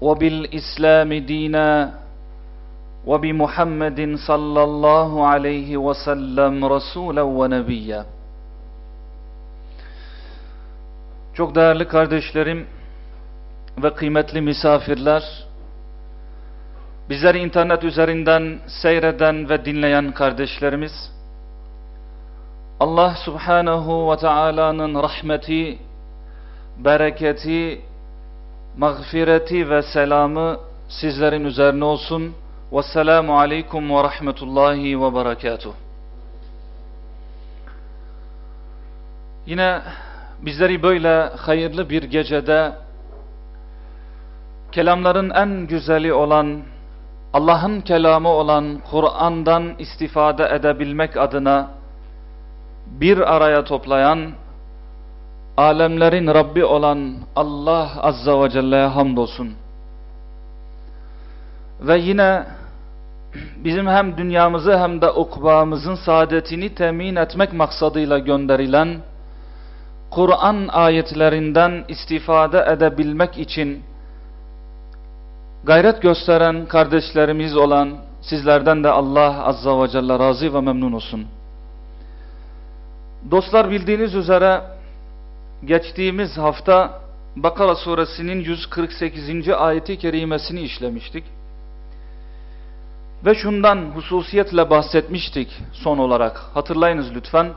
وبالإسلام دينا وبمحمد صلى الله عليه وسلم رسولا ونبيا Çok değerli kardeşlerim ve kıymetli misafirler, bizleri internet üzerinden seyreden ve dinleyen kardeşlerimiz, Allah subhanahu ve Taala'nın rahmeti, bereketi, mağfireti ve selamı sizlerin üzerine olsun. Vesselamu aleykum ve rahmetullahi ve berekatuh. Yine bizleri böyle hayırlı bir gecede kelamların en güzeli olan Allah'ın kelamı olan Kur'an'dan istifade edebilmek adına bir araya toplayan alemlerin Rabbi olan Allah Azza ve Celle'ye hamdolsun. Ve yine bizim hem dünyamızı hem de ukbamızın saadetini temin etmek maksadıyla gönderilen Kur'an ayetlerinden istifade edebilmek için gayret gösteren kardeşlerimiz olan sizlerden de Allah Azza ve Celle razı ve memnun olsun. Dostlar bildiğiniz üzere geçtiğimiz hafta Bakara suresinin 148. ayeti kerimesini işlemiştik. Ve şundan hususiyetle bahsetmiştik son olarak. Hatırlayınız lütfen.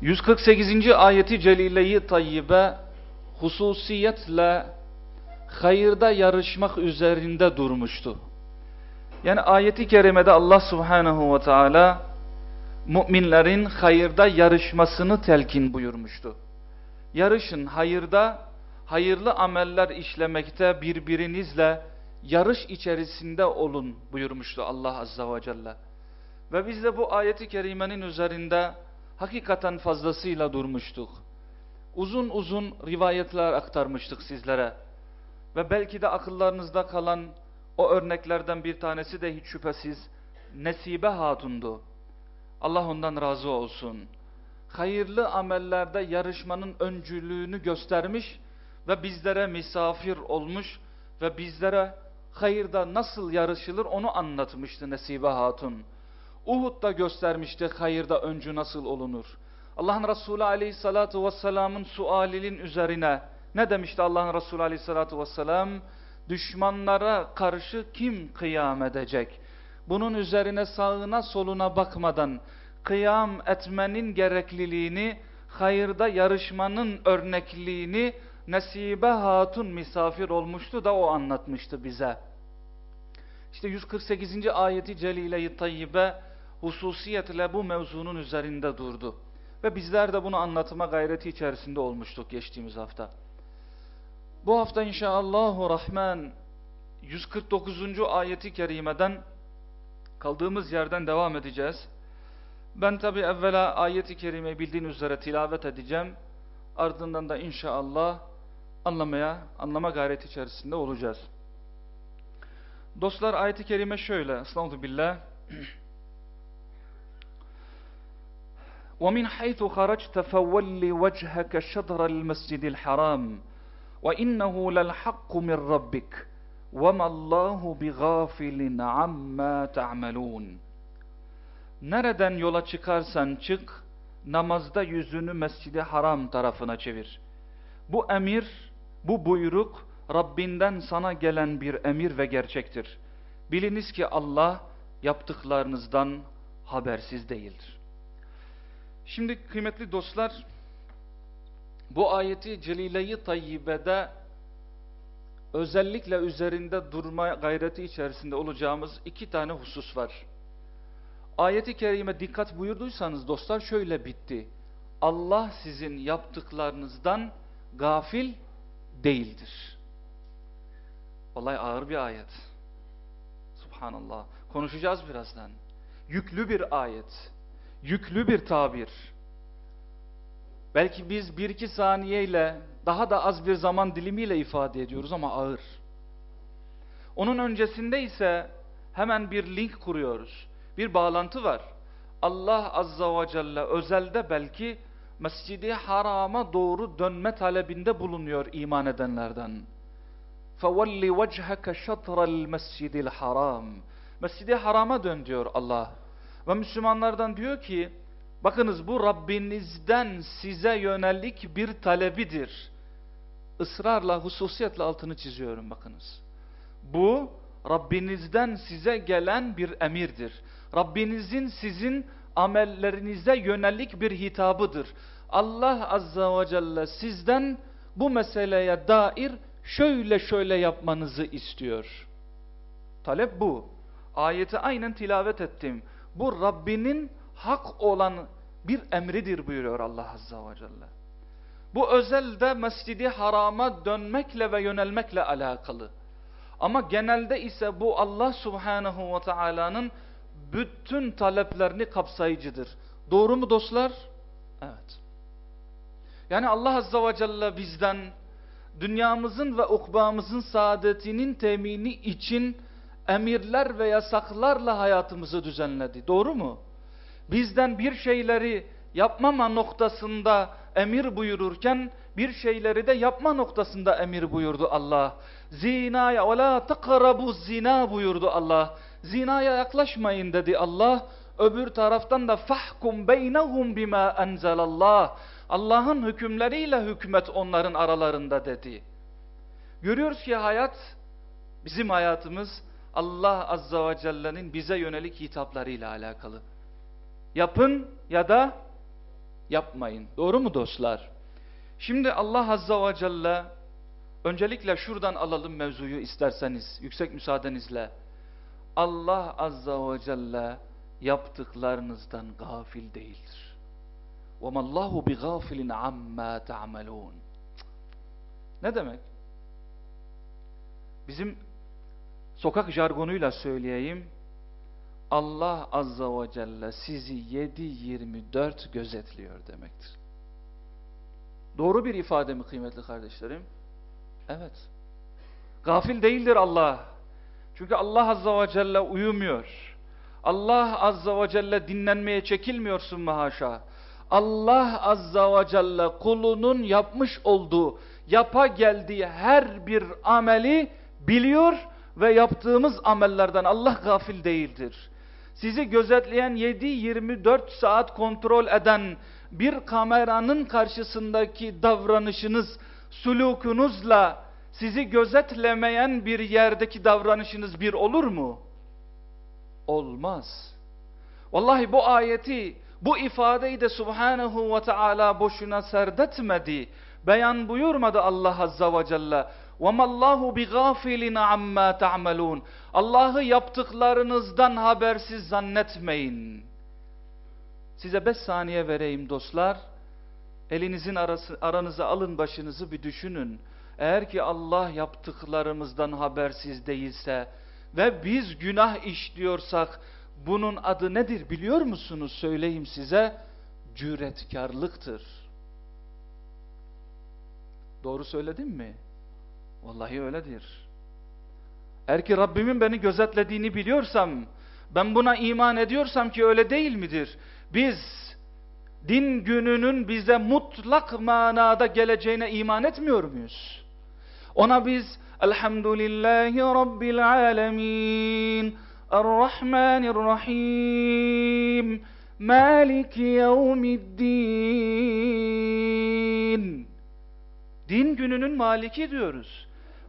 148. ayeti celileyi tayyibe hususiyetle hayırda yarışmak üzerinde durmuştu. Yani ayeti kerimede Allah subhanahu ve teala müminlerin hayırda yarışmasını telkin buyurmuştu. Yarışın hayırda, hayırlı ameller işlemekte birbirinizle yarış içerisinde olun buyurmuştu Allah Azza ve Celle. Ve biz de bu ayeti kerimenin üzerinde hakikaten fazlasıyla durmuştuk. Uzun uzun rivayetler aktarmıştık sizlere. Ve belki de akıllarınızda kalan o örneklerden bir tanesi de hiç şüphesiz Nesibe Hatun'du. Allah ondan razı olsun. Hayırlı amellerde yarışmanın öncülüğünü göstermiş ve bizlere misafir olmuş ve bizlere hayırda nasıl yarışılır onu anlatmıştı Nesibe Hatun. Uhud'da göstermişti hayırda öncü nasıl olunur. Allah'ın Resulü aleyhissalatu vesselamın sualinin üzerine ne demişti Allah'ın Resulü aleyhissalatu vesselam? Düşmanlara karşı kim kıyam edecek? Bunun üzerine sağına soluna bakmadan kıyam etmenin gerekliliğini, hayırda yarışmanın örnekliğini Nesibe Hatun misafir olmuştu da o anlatmıştı bize. İşte 148. ayeti Celile-i Tayyibe hususiyetle bu mevzunun üzerinde durdu. Ve bizler de bunu anlatma gayreti içerisinde olmuştuk geçtiğimiz hafta. Bu hafta inşallahü rahman 149. ayeti kerimeden kaldığımız yerden devam edeceğiz. Ben tabi evvela ayeti kerimeyi bildiğin üzere tilavet edeceğim. Ardından da inşallah anlamaya, anlama gayreti içerisinde olacağız. Dostlar ayeti kerime şöyle. Estağfurullah billah. وَمِنْ حَيْثُ خَرَجْتَ فَوَلِّ وَجْهَكَ شَطْرَ الْمَسْجِدِ الْحَرَامِ وَإِنَّهُ لَلْحَقُّ مِنْ رَبِّكَ وَمَا اللّٰهُ بِغَافِلٍ عَمَّا تَعْمَلُونَ Nereden yola çıkarsan çık, namazda yüzünü mescidi haram tarafına çevir. Bu emir, bu buyruk Rabbinden sana gelen bir emir ve gerçektir. Biliniz ki Allah yaptıklarınızdan habersiz değildir. Şimdi kıymetli dostlar, bu ayeti Celile-i Tayyibe'de özellikle üzerinde durma gayreti içerisinde olacağımız iki tane husus var. Ayeti kerime dikkat buyurduysanız dostlar şöyle bitti. Allah sizin yaptıklarınızdan gafil değildir. Vallahi ağır bir ayet. Subhanallah. Konuşacağız birazdan. Yüklü bir ayet. Yüklü bir tabir. Belki biz bir iki saniyeyle daha da az bir zaman dilimiyle ifade ediyoruz ama ağır. Onun öncesinde ise hemen bir link kuruyoruz. Bir bağlantı var. Allah Azza ve Celle özelde belki Mescidi Haram'a doğru dönme talebinde bulunuyor iman edenlerden. فَوَلِّ وَجْهَكَ شَطْرَ الْمَسْجِدِ الْحَرَامِ Mescidi Haram'a dön diyor Allah. Ve Müslümanlardan diyor ki, bakınız bu Rabbinizden size yönelik bir talebidir. Israrla, hususiyetle altını çiziyorum bakınız. Bu Rabbinizden size gelen bir emirdir. Rabbinizin sizin amellerinize yönelik bir hitabıdır. Allah Azza ve Celle sizden bu meseleye dair şöyle şöyle yapmanızı istiyor. Talep bu. Ayeti aynen tilavet ettim. Bu Rabbinin hak olan bir emridir buyuruyor Allah Azza ve Celle. Bu özelde Mescidi Haram'a dönmekle ve yönelmekle alakalı. Ama genelde ise bu Allah Subhanahu ve Taala'nın bütün taleplerini kapsayıcıdır. Doğru mu dostlar? Evet. Yani Allah Azza ve Celle bizden dünyamızın ve ukbamızın saadetinin temini için emirler ve yasaklarla hayatımızı düzenledi. Doğru mu? Bizden bir şeyleri yapmama noktasında emir buyururken bir şeyleri de yapma noktasında emir buyurdu Allah. Zinaya ve la takrabu zina buyurdu Allah. Zinaya yaklaşmayın dedi Allah. Öbür taraftan da fahkum beynehum bima enzelallah. Allah'ın hükümleriyle hükmet onların aralarında dedi. Görüyoruz ki hayat, bizim hayatımız Allah Azza ve Celle'nin bize yönelik hitaplarıyla alakalı. Yapın ya da yapmayın. Doğru mu dostlar? Şimdi Allah Azza ve Celle öncelikle şuradan alalım mevzuyu isterseniz yüksek müsaadenizle. Allah Azza ve Celle yaptıklarınızdan gafil değildir. وَمَا اللّٰهُ بِغَافِلٍ عَمَّا تَعْمَلُونَ Ne demek? Bizim sokak jargonuyla söyleyeyim. Allah Azza ve Celle sizi 7-24 gözetliyor demektir. Doğru bir ifade mi kıymetli kardeşlerim? Evet. Gafil değildir Allah. Çünkü Allah Azza ve Celle uyumuyor. Allah Azza ve Celle dinlenmeye çekilmiyorsun haşa. Allah Azza ve Celle kulunun yapmış olduğu, yapa geldiği her bir ameli biliyor ve yaptığımız amellerden Allah gafil değildir. Sizi gözetleyen 7-24 saat kontrol eden bir kameranın karşısındaki davranışınız, sulukunuzla sizi gözetlemeyen bir yerdeki davranışınız bir olur mu? Olmaz. Vallahi bu ayeti, bu ifadeyi de Subhanahu ve Teala boşuna serdetmedi. Beyan buyurmadı Allah Azza ve Celle. وَمَا اللّٰهُ بِغَافِلٍ عَمَّا تَعْمَلُونَ Allah'ı yaptıklarınızdan habersiz zannetmeyin. Size beş saniye vereyim dostlar. Elinizin arası, aranıza alın başınızı bir düşünün. Eğer ki Allah yaptıklarımızdan habersiz değilse ve biz günah işliyorsak bunun adı nedir biliyor musunuz? Söyleyeyim size. Cüretkarlıktır. Doğru söyledim mi? Vallahi öyledir. Eğer ki Rabbimin beni gözetlediğini biliyorsam, ben buna iman ediyorsam ki öyle değil midir? Biz din gününün bize mutlak manada geleceğine iman etmiyor muyuz? Ona biz Elhamdülillahi Rabbil Alemin Errahmanirrahim Maliki Yevmiddin Din gününün maliki diyoruz.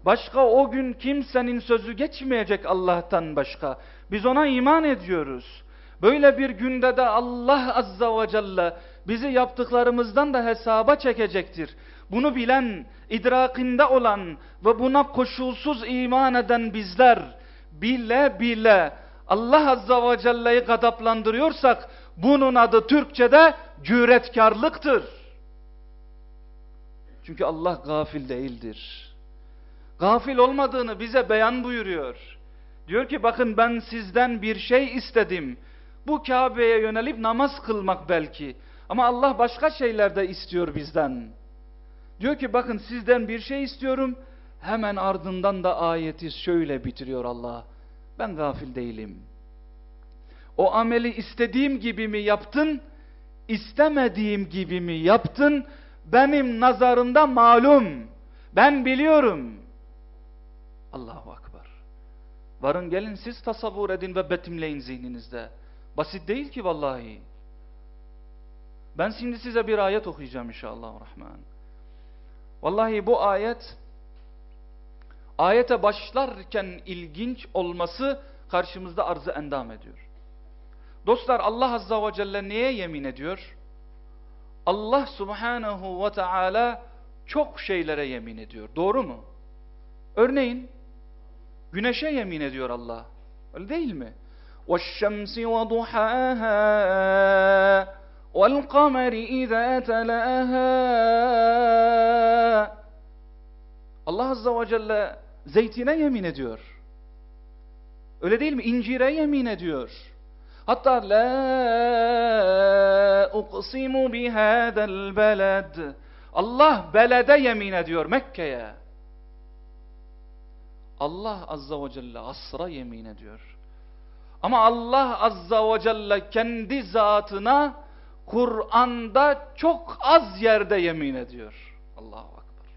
Başka o gün kimsenin sözü geçmeyecek Allah'tan başka. Biz ona iman ediyoruz. Böyle bir günde de Allah Azza ve Celle bizi yaptıklarımızdan da hesaba çekecektir. Bunu bilen, idrakinde olan ve buna koşulsuz iman eden bizler bile bile Allah Azza ve Celle'yi gadaplandırıyorsak bunun adı Türkçe'de cüretkarlıktır. Çünkü Allah gafil değildir. Gafil olmadığını bize beyan buyuruyor. Diyor ki bakın ben sizden bir şey istedim. Bu Kabe'ye yönelip namaz kılmak belki. Ama Allah başka şeyler de istiyor bizden. Diyor ki bakın sizden bir şey istiyorum. Hemen ardından da ayeti şöyle bitiriyor Allah. Ben gafil değilim. O ameli istediğim gibi mi yaptın? istemediğim gibi mi yaptın? Benim nazarımda malum. Ben biliyorum. Allahu Akbar. Varın gelin siz tasavvur edin ve betimleyin zihninizde. Basit değil ki vallahi. Ben şimdi size bir ayet okuyacağım inşallah rahman. Vallahi bu ayet ayete başlarken ilginç olması karşımızda arzı endam ediyor. Dostlar Allah Azza ve Celle neye yemin ediyor? Allah Subhanahu ve Teala çok şeylere yemin ediyor. Doğru mu? Örneğin güneşe yemin ediyor Allah. Öyle değil mi? وَالشَّمْسِ وَضُحَاهَا وَالْقَمَرِ اِذَا تَلَاهَا Allah Azza ve Celle zeytine yemin ediyor. Öyle değil mi? İncire yemin ediyor. Hatta la uqsimu bihadal beled. Allah belede yemin ediyor Mekke'ye. Allah azza ve celle asra yemin ediyor. Ama Allah azza ve celle kendi zatına Kur'an'da çok az yerde yemin ediyor. Allahu akbar.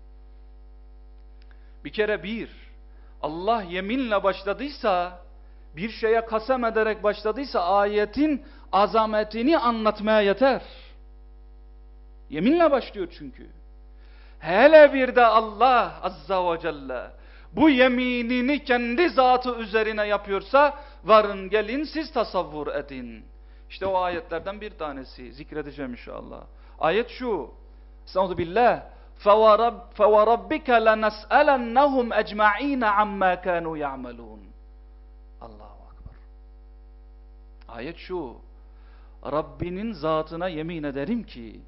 Bir kere bir Allah yeminle başladıysa bir şeye kasem ederek başladıysa ayetin azametini anlatmaya yeter. Yeminle başlıyor çünkü. Hele bir de Allah Azza ve Celle bu yeminini kendi zatı üzerine yapıyorsa varın gelin siz tasavvur edin. İşte o ayetlerden bir tanesi zikredeceğim inşallah. Ayet şu. Estağfurullah billah. فَوَرَبِّكَ لَنَسْأَلَنَّهُمْ اَجْمَع۪ينَ عَمَّا كَانُوا يَعْمَلُونَ Allahu Akbar. Ayet şu. Rabbinin zatına yemin ederim ki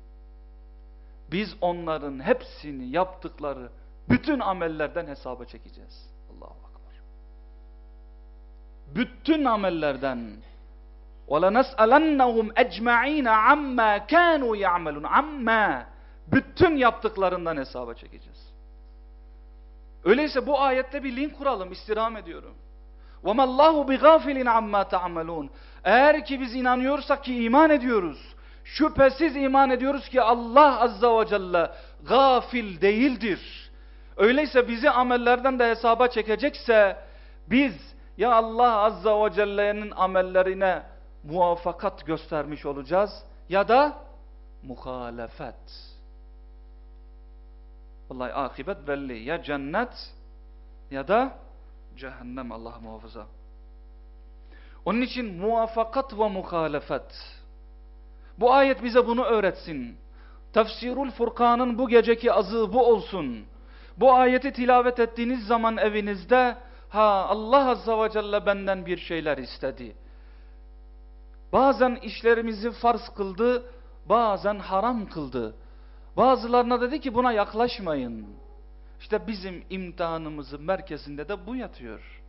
biz onların hepsini yaptıkları bütün amellerden hesaba çekeceğiz. Allahu akbar. Bütün amellerden وَلَنَسْأَلَنَّهُمْ اَجْمَع۪ينَ عَمَّا كَانُوا يَعْمَلُونَ Amma Bütün yaptıklarından hesaba çekeceğiz. Öyleyse bu ayette bir link kuralım, istirham ediyorum. وَمَا اللّٰهُ بِغَافِلٍ عَمَّا تَعْمَلُونَ Eğer ki biz inanıyorsak ki iman ediyoruz, şüphesiz iman ediyoruz ki Allah Azza ve Celle gafil değildir. Öyleyse bizi amellerden de hesaba çekecekse biz ya Allah Azza ve Celle'nin amellerine muvaffakat göstermiş olacağız ya da muhalefet. Vallahi akibet belli. Ya cennet ya da cehennem Allah muhafaza. Onun için muvaffakat ve muhalefet. Bu ayet bize bunu öğretsin. Tefsirul Furkan'ın bu geceki azığı bu olsun. Bu ayeti tilavet ettiğiniz zaman evinizde ha Allah Azza ve Celle benden bir şeyler istedi. Bazen işlerimizi farz kıldı, bazen haram kıldı. Bazılarına dedi ki buna yaklaşmayın. İşte bizim imtihanımızın merkezinde de bu yatıyor.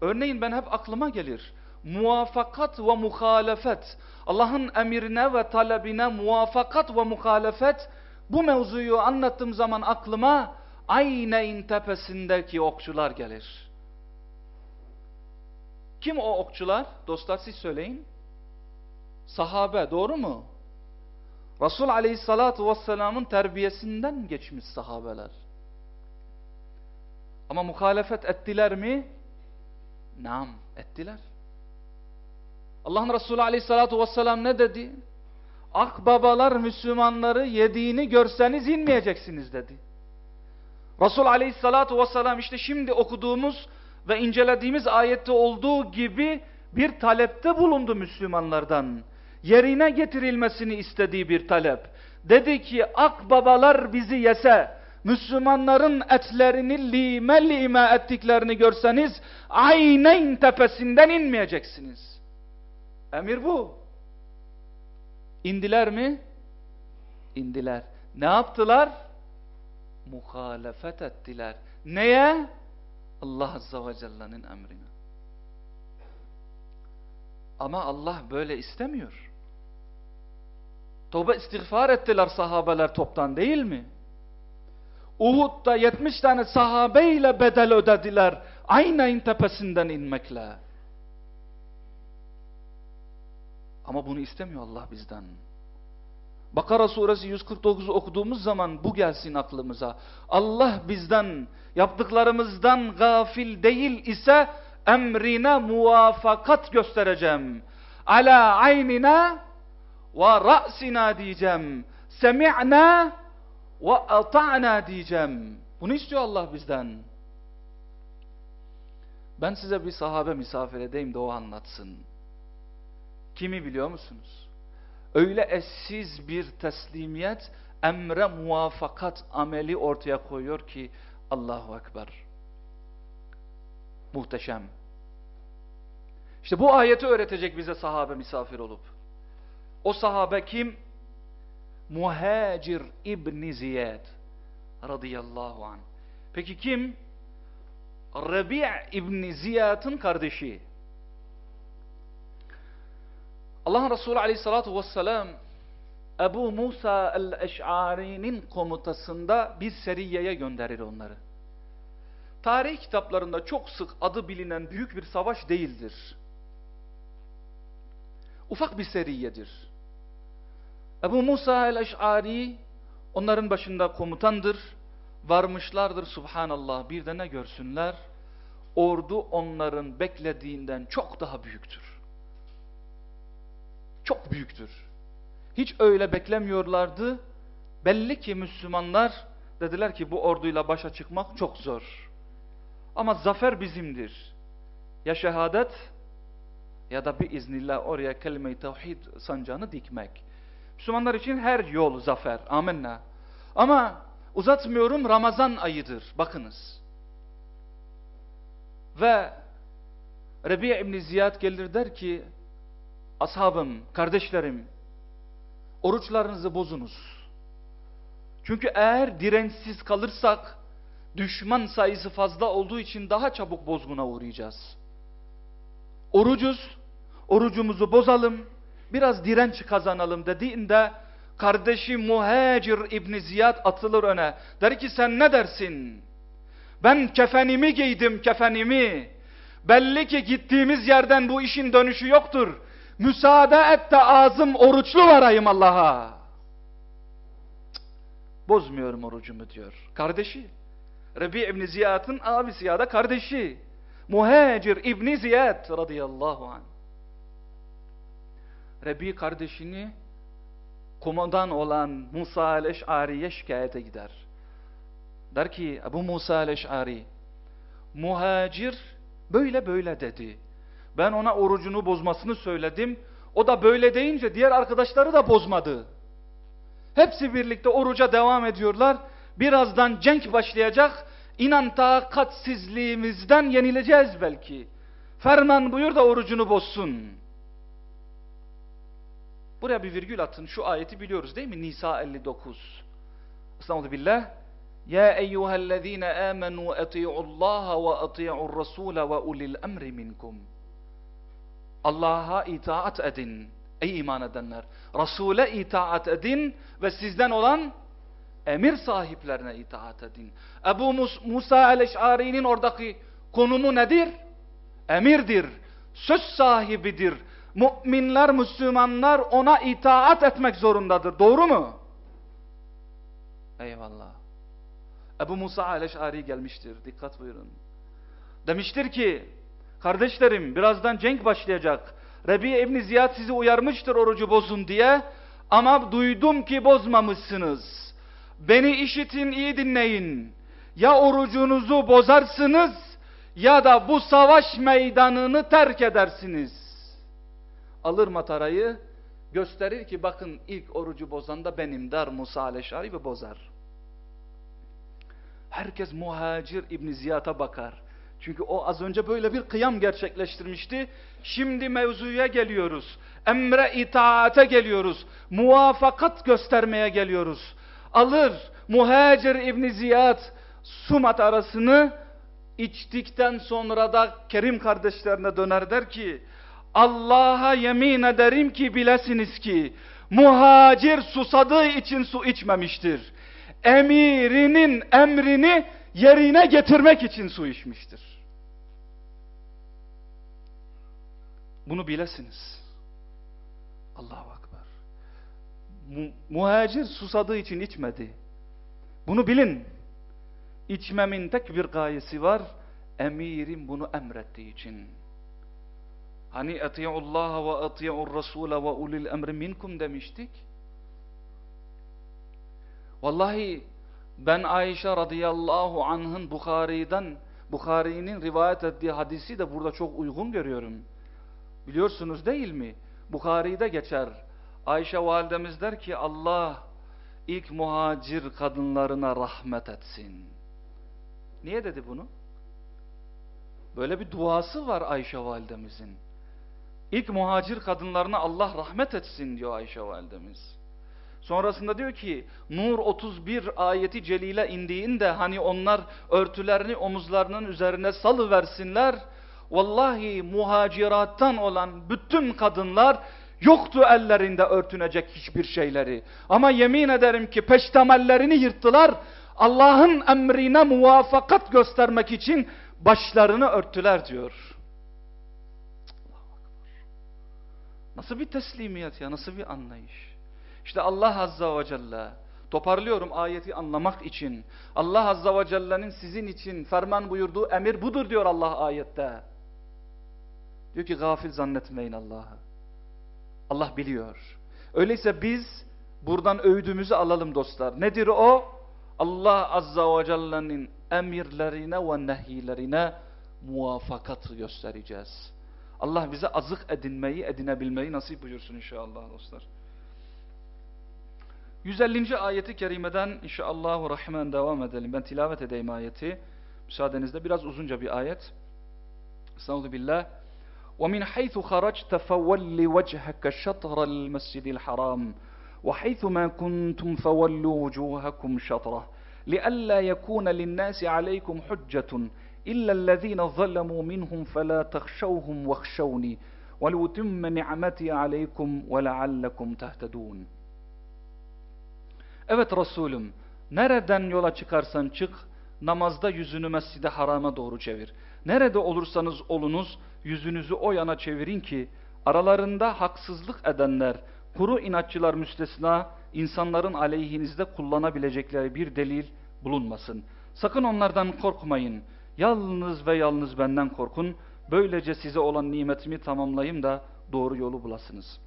Örneğin ben hep aklıma gelir. Muvafakat ve muhalefet. Allah'ın emrine ve talebine muvafakat ve muhalefet. Bu mevzuyu anlattığım zaman aklıma Ayneyn tepesindeki okçular gelir. Kim o okçular? Dostlar siz söyleyin. Sahabe doğru mu? Resul aleyhissalatu vesselamın terbiyesinden geçmiş sahabeler. Ama muhalefet ettiler mi? Nam ettiler. Allah'ın Resulü aleyhissalatu vesselam ne dedi? Akbabalar Müslümanları yediğini görseniz inmeyeceksiniz dedi. Resul aleyhissalatu vesselam işte şimdi okuduğumuz ve incelediğimiz ayette olduğu gibi bir talepte bulundu Müslümanlardan yerine getirilmesini istediği bir talep. Dedi ki akbabalar bizi yese, Müslümanların etlerini lime lime ettiklerini görseniz aynen tepesinden inmeyeceksiniz. Emir bu. İndiler mi? İndiler. Ne yaptılar? muhalefet ettiler. Neye? Allah Azze ve Celle'nin emrine. Ama Allah böyle istemiyor. Tövbe istiğfar ettiler sahabeler toptan değil mi? Uhud'da 70 tane sahabeyle bedel ödediler. Aynayın tepesinden inmekle. Ama bunu istemiyor Allah bizden. Bakara suresi 149 okuduğumuz zaman bu gelsin aklımıza. Allah bizden yaptıklarımızdan gafil değil ise emrine muvafakat göstereceğim. Ala aynina ve ra'sina diyeceğim. Semi'na ve ata'na diyeceğim. Bunu istiyor Allah bizden. Ben size bir sahabe misafir edeyim de o anlatsın. Kimi biliyor musunuz? Öyle eşsiz bir teslimiyet, emre muvafakat ameli ortaya koyuyor ki Allahu Ekber. Muhteşem. İşte bu ayeti öğretecek bize sahabe misafir olup. O sahabe kim? Muhacir İbni Ziyad radıyallahu anh. Peki kim? Rabi' İbni Ziyad'ın kardeşi. Allah Resulü aleyhissalatu vesselam Ebu Musa el-Eş'ari'nin komutasında bir seriyeye gönderir onları. Tarih kitaplarında çok sık adı bilinen büyük bir savaş değildir. Ufak bir seriyedir. Ebu Musa el-Eş'ari onların başında komutandır. Varmışlardır subhanallah bir de ne görsünler? Ordu onların beklediğinden çok daha büyüktür. Çok büyüktür. Hiç öyle beklemiyorlardı. Belli ki Müslümanlar dediler ki bu orduyla başa çıkmak çok zor. Ama zafer bizimdir. Ya şehadet ya da bir iznillah oraya kelime-i tevhid sancağını dikmek. Müslümanlar için her yol zafer. Amenna. Ama uzatmıyorum Ramazan ayıdır. Bakınız. Ve Rebi İbni Ziyad gelir der ki ashabım, kardeşlerim oruçlarınızı bozunuz. Çünkü eğer dirençsiz kalırsak düşman sayısı fazla olduğu için daha çabuk bozguna uğrayacağız. Orucuz, orucumuzu bozalım, biraz direnç kazanalım dediğinde kardeşi Muhacir İbni Ziyad atılır öne. Der ki sen ne dersin? Ben kefenimi giydim kefenimi. Belli ki gittiğimiz yerden bu işin dönüşü yoktur. Müsaade et de ağzım oruçlu varayım Allah'a. Bozmuyorum orucumu diyor. Kardeşi. Rebi İbni Ziyad'ın abisi ya da kardeşi. Muhacir İbni Ziyad radıyallahu anh. Rebi kardeşini kumandan olan Musa el-Eş'ari'ye şikayete gider. Der ki Ebu Musa el-Eş'ari muhacir böyle böyle dedi. Ben ona orucunu bozmasını söyledim. O da böyle deyince diğer arkadaşları da bozmadı. Hepsi birlikte oruca devam ediyorlar. Birazdan cenk başlayacak. İnan takatsizliğimizden yenileceğiz belki. Ferman buyur da orucunu bozsun. Buraya bir virgül atın. Şu ayeti biliyoruz değil mi? Nisa 59. Estağfurullah billah. Ya eyyühellezine amenu eti'ullaha ve eti'ur rasule ve ulil emri minkum. Allah'a itaat edin. Ey iman edenler. Resul'e itaat edin ve sizden olan emir sahiplerine itaat edin. Ebu Mus Musa el-Eş'ari'nin oradaki konumu nedir? Emirdir. Söz sahibidir. Müminler, Müslümanlar ona itaat etmek zorundadır. Doğru mu? Eyvallah. Ebu Musa el-Eş'ari gelmiştir. Dikkat buyurun. Demiştir ki, kardeşlerim birazdan cenk başlayacak. Rebi İbni Ziyad sizi uyarmıştır orucu bozun diye. Ama duydum ki bozmamışsınız. Beni işitin iyi dinleyin. Ya orucunuzu bozarsınız ya da bu savaş meydanını terk edersiniz. Alır matarayı gösterir ki bakın ilk orucu bozan da benim der Musa Aleşari ve bozar. Herkes muhacir İbn Ziyad'a bakar. Çünkü o az önce böyle bir kıyam gerçekleştirmişti. Şimdi mevzuya geliyoruz. Emre itaate geliyoruz. Muvafakat göstermeye geliyoruz. alır Muhacir İbni Ziyad Sumat arasını içtikten sonra da Kerim kardeşlerine döner der ki Allah'a yemin ederim ki bilesiniz ki muhacir susadığı için su içmemiştir. Emirinin emrini yerine getirmek için su içmiştir. Bunu bilesiniz. Allahu Akbar. Mu muhacir susadığı için içmedi. Bunu bilin. İçmemin tek bir gayesi var. Emirim bunu emrettiği için. Hani eti'ullaha ve eti'ur rasule ve ulil emri minkum demiştik. Vallahi ben Ayşe radıyallahu anh'ın Bukhari'den Bukhari'nin rivayet ettiği hadisi de burada çok uygun görüyorum. Biliyorsunuz değil mi? Bukhari'de geçer. Ayşe validemiz der ki Allah ilk muhacir kadınlarına rahmet etsin. Niye dedi bunu? Böyle bir duası var Ayşe validemizin. İlk muhacir kadınlarına Allah rahmet etsin diyor Ayşe validemiz. Sonrasında diyor ki Nur 31 ayeti celile indiğinde hani onlar örtülerini omuzlarının üzerine salıversinler. Vallahi muhacirattan olan bütün kadınlar yoktu ellerinde örtünecek hiçbir şeyleri. Ama yemin ederim ki peştemallerini yırttılar. Allah'ın emrine muvafakat göstermek için başlarını örttüler diyor. Nasıl bir teslimiyet ya, nasıl bir anlayış. İşte Allah Azza ve Celle, toparlıyorum ayeti anlamak için. Allah Azza ve Celle'nin sizin için ferman buyurduğu emir budur diyor Allah ayette. Diyor ki gafil zannetmeyin Allah'ı. Allah biliyor. Öyleyse biz buradan öğüdümüzü alalım dostlar. Nedir o? Allah Azza ve Celle'nin emirlerine ve nehilerine muvafakat göstereceğiz. Allah bize azık edinmeyi, edinebilmeyi nasip buyursun inşallah dostlar. 150. ayeti kerimeden inşallah rahman devam edelim. Ben tilavet edeyim ayeti. Müsaadenizle biraz uzunca bir ayet. Estağfurullah billah. ومن حيث خرجت فول وجهك شطر المسجد الحرام وحيث ما كنتم فولوا وجوهكم شطره لئلا يكون للناس عليكم حجة إلا الذين ظلموا منهم فلا تخشوهم واخشوني ولأتم نعمتي عليكم ولعلكم تهتدون Evet Resulüm, nereden yola çıkarsan çık, namazda yüzünü mescide harama doğru çevir. Nerede olursanız olunuz, yüzünüzü o yana çevirin ki, aralarında haksızlık edenler, kuru inatçılar müstesna, insanların aleyhinizde kullanabilecekleri bir delil bulunmasın. Sakın onlardan korkmayın. Yalnız ve yalnız benden korkun. Böylece size olan nimetimi tamamlayayım da doğru yolu bulasınız.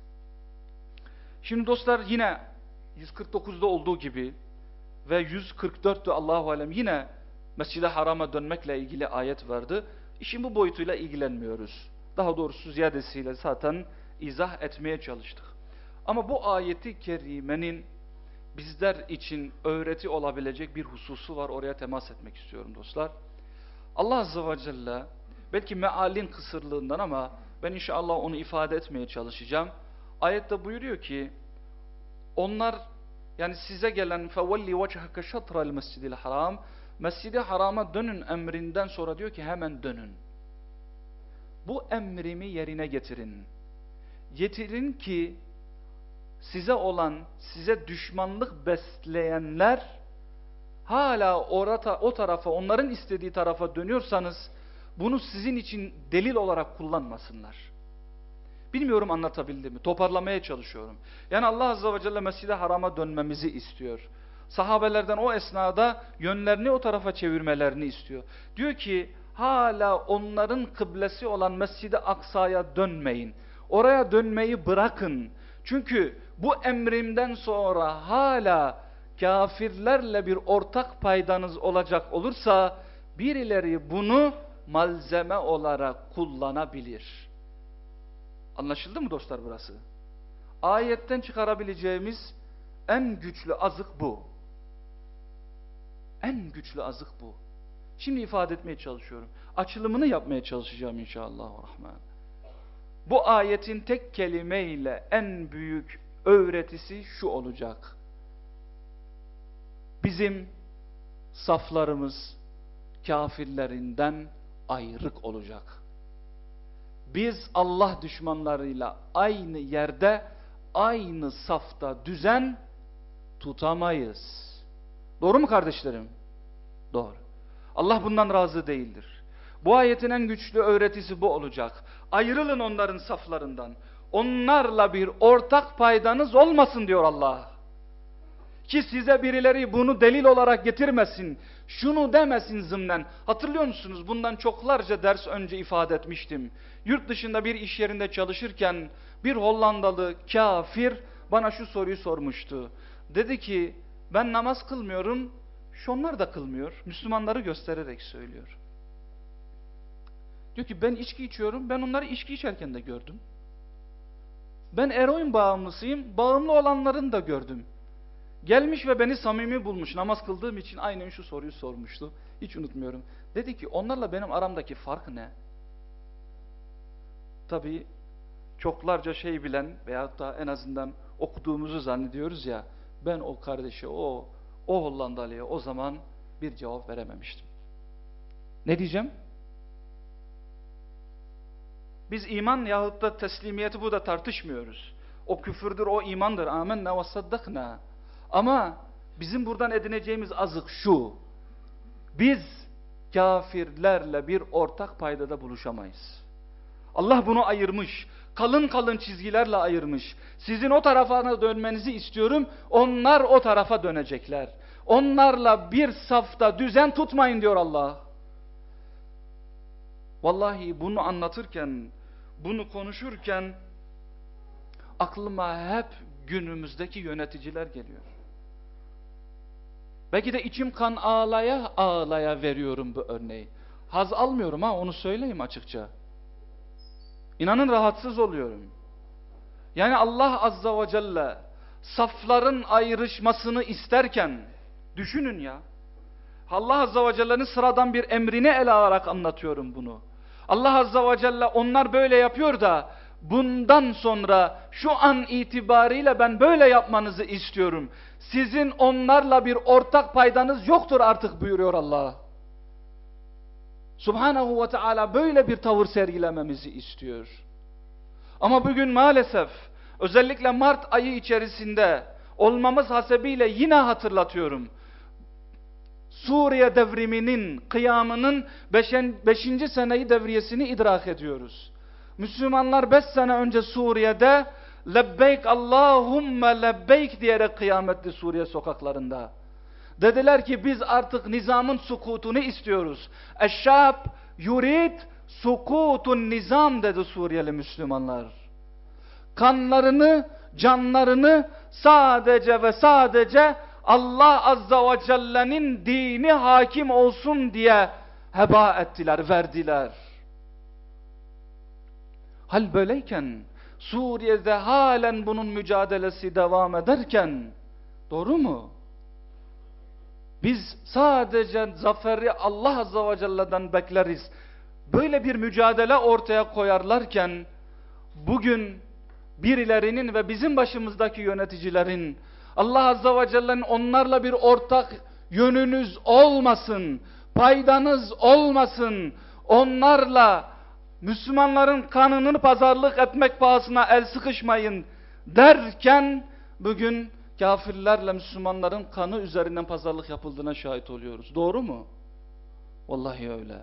Şimdi dostlar yine 149'da olduğu gibi ve 144'te Allahu alem yine Mescid-i Haram'a dönmekle ilgili ayet verdi. İşin bu boyutuyla ilgilenmiyoruz. Daha doğrusu ziyadesiyle zaten izah etmeye çalıştık. Ama bu ayeti kerimenin bizler için öğreti olabilecek bir hususu var. Oraya temas etmek istiyorum dostlar. Allah Azze ve Celle belki mealin kısırlığından ama ben inşallah onu ifade etmeye çalışacağım. Ayette buyuruyor ki onlar yani size gelen fevelli vechhake şatral mescidil haram Mescid-i Haram'a dönün emrinden sonra diyor ki hemen dönün. Bu emrimi yerine getirin. Getirin ki size olan, size düşmanlık besleyenler hala orata, o tarafa, onların istediği tarafa dönüyorsanız bunu sizin için delil olarak kullanmasınlar. Bilmiyorum anlatabildim mi? Toparlamaya çalışıyorum. Yani Allah Azze ve Celle Mescid-i Haram'a dönmemizi istiyor. Sahabelerden o esnada yönlerini o tarafa çevirmelerini istiyor. Diyor ki hala onların kıblesi olan Mescid-i Aksa'ya dönmeyin. Oraya dönmeyi bırakın. Çünkü bu emrimden sonra hala kafirlerle bir ortak paydanız olacak olursa birileri bunu malzeme olarak kullanabilir. Anlaşıldı mı dostlar burası? Ayetten çıkarabileceğimiz en güçlü azık bu. En güçlü azık bu. Şimdi ifade etmeye çalışıyorum. Açılımını yapmaya çalışacağım inşallah. Rahman. Bu ayetin tek kelimeyle en büyük öğretisi şu olacak. bizim saflarımız kafirlerinden ayrık olacak. Biz Allah düşmanlarıyla aynı yerde, aynı safta düzen tutamayız. Doğru mu kardeşlerim? Doğru. Allah bundan razı değildir. Bu ayetin en güçlü öğretisi bu olacak. Ayrılın onların saflarından. Onlarla bir ortak paydanız olmasın diyor Allah. Ki size birileri bunu delil olarak getirmesin. Şunu demesin zımnen. Hatırlıyor musunuz? Bundan çoklarca ders önce ifade etmiştim. Yurt dışında bir iş yerinde çalışırken bir Hollandalı kafir bana şu soruyu sormuştu. Dedi ki ben namaz kılmıyorum, şunlar da kılmıyor. Müslümanları göstererek söylüyor. Diyor ki ben içki içiyorum, ben onları içki içerken de gördüm. Ben eroin bağımlısıyım, bağımlı olanların da gördüm. Gelmiş ve beni samimi bulmuş. Namaz kıldığım için aynen şu soruyu sormuştu. Hiç unutmuyorum. Dedi ki onlarla benim aramdaki fark ne? Tabii çoklarca şey bilen veyahut da en azından okuduğumuzu zannediyoruz ya. Ben o kardeşe, o o Hollandalı'ya o zaman bir cevap verememiştim. Ne diyeceğim? Biz iman yahut da teslimiyeti burada tartışmıyoruz. O küfürdür, o imandır. Amenna ve saddakna. Ama bizim buradan edineceğimiz azık şu. Biz kafirlerle bir ortak paydada buluşamayız. Allah bunu ayırmış. Kalın kalın çizgilerle ayırmış. Sizin o tarafa dönmenizi istiyorum. Onlar o tarafa dönecekler. Onlarla bir safta düzen tutmayın diyor Allah. Vallahi bunu anlatırken, bunu konuşurken aklıma hep günümüzdeki yöneticiler geliyor. Belki de içim kan ağlaya ağlaya veriyorum bu örneği. Haz almıyorum ha onu söyleyeyim açıkça. İnanın rahatsız oluyorum. Yani Allah Azza ve Celle safların ayrışmasını isterken düşünün ya. Allah Azza ve Celle'nin sıradan bir emrini ele alarak anlatıyorum bunu. Allah Azza ve Celle onlar böyle yapıyor da bundan sonra şu an itibariyle ben böyle yapmanızı istiyorum. Sizin onlarla bir ortak paydanız yoktur artık buyuruyor Allah. Subhanahu ve Teala böyle bir tavır sergilememizi istiyor. Ama bugün maalesef özellikle Mart ayı içerisinde olmamız hasebiyle yine hatırlatıyorum. Suriye devriminin, kıyamının 5. seneyi devriyesini idrak ediyoruz. Müslümanlar 5 sene önce Suriye'de lebbeyk Allahumme lebbeyk diyerek kıyametli Suriye sokaklarında. Dediler ki biz artık nizamın sukutunu istiyoruz. Eşşab yurid sukutun nizam dedi Suriyeli Müslümanlar. Kanlarını, canlarını sadece ve sadece Allah Azza ve Celle'nin dini hakim olsun diye heba ettiler, verdiler. Hal böyleyken Suriye'de halen bunun mücadelesi devam ederken doğru mu? Biz sadece zaferi Allah Azza ve Celle'den bekleriz. Böyle bir mücadele ortaya koyarlarken bugün birilerinin ve bizim başımızdaki yöneticilerin Allah Azza ve Celle'nin onlarla bir ortak yönünüz olmasın, paydanız olmasın, onlarla Müslümanların kanını pazarlık etmek pahasına el sıkışmayın derken bugün kafirlerle Müslümanların kanı üzerinden pazarlık yapıldığına şahit oluyoruz. Doğru mu? Vallahi öyle.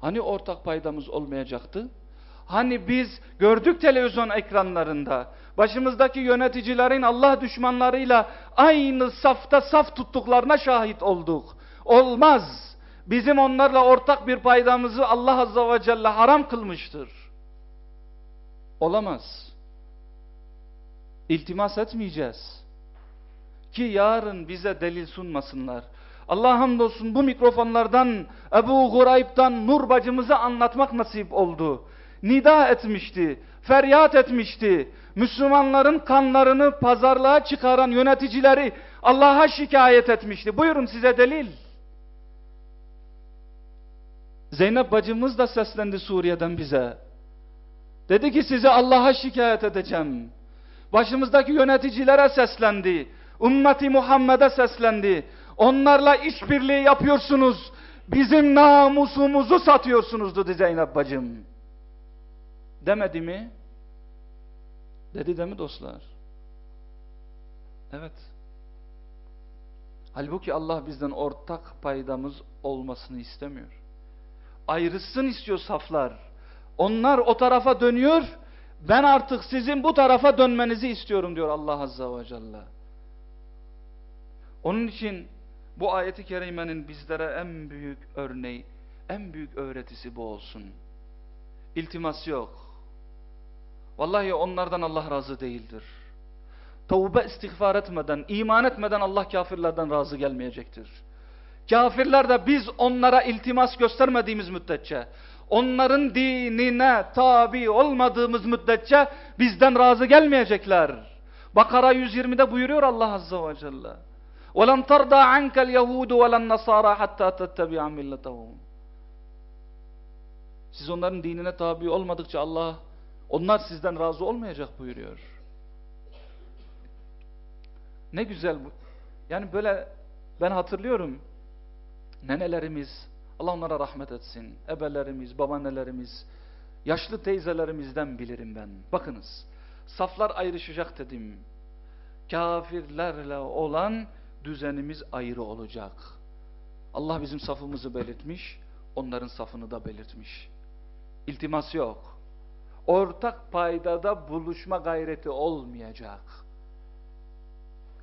Hani ortak paydamız olmayacaktı? Hani biz gördük televizyon ekranlarında başımızdaki yöneticilerin Allah düşmanlarıyla aynı safta saf tuttuklarına şahit olduk. Olmaz. Bizim onlarla ortak bir paydamızı Allah Azza ve Celle haram kılmıştır. Olamaz. İltimas etmeyeceğiz. Ki yarın bize delil sunmasınlar. Allah hamdolsun bu mikrofonlardan Ebu Gurayb'dan Nur bacımızı anlatmak nasip oldu. Nida etmişti, feryat etmişti. Müslümanların kanlarını pazarlığa çıkaran yöneticileri Allah'a şikayet etmişti. Buyurun size delil. Zeynep bacımız da seslendi Suriye'den bize. Dedi ki sizi Allah'a şikayet edeceğim. Başımızdaki yöneticilere seslendi. Ümmeti Muhammed'e seslendi. Onlarla işbirliği yapıyorsunuz. Bizim namusumuzu satıyorsunuz dedi Zeynep bacım. Demedi mi? Dedi de mi dostlar? Evet. Halbuki Allah bizden ortak paydamız olmasını istemiyor. Ayrılsın istiyor saflar. Onlar o tarafa dönüyor. Ben artık sizin bu tarafa dönmenizi istiyorum diyor Allah Azza ve Celle. Onun için bu ayeti kerimenin bizlere en büyük örneği, en büyük öğretisi bu olsun. İltimas yok. Vallahi onlardan Allah razı değildir. Tevbe istiğfar etmeden, iman etmeden Allah kafirlerden razı gelmeyecektir. Kafirler de biz onlara iltimas göstermediğimiz müddetçe, onların dinine tabi olmadığımız müddetçe bizden razı gelmeyecekler. Bakara 120'de buyuruyor Allah Azze ve Celle. وَلَنْ تَرْضَى عَنْكَ الْيَهُودُ وَلَا النَّصَارَى حَتَّى تَتَّبِعَ مِلَّتَهُمْ Siz onların dinine tabi olmadıkça Allah, onlar sizden razı olmayacak buyuruyor. Ne güzel bu. Yani böyle ben hatırlıyorum. Nenelerimiz, Allah onlara rahmet etsin. Ebelerimiz, babaannelerimiz, yaşlı teyzelerimizden bilirim ben. Bakınız, saflar ayrışacak dedim. Kafirlerle olan düzenimiz ayrı olacak. Allah bizim safımızı belirtmiş, onların safını da belirtmiş. İltimas yok. Ortak paydada buluşma gayreti olmayacak.